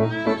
Música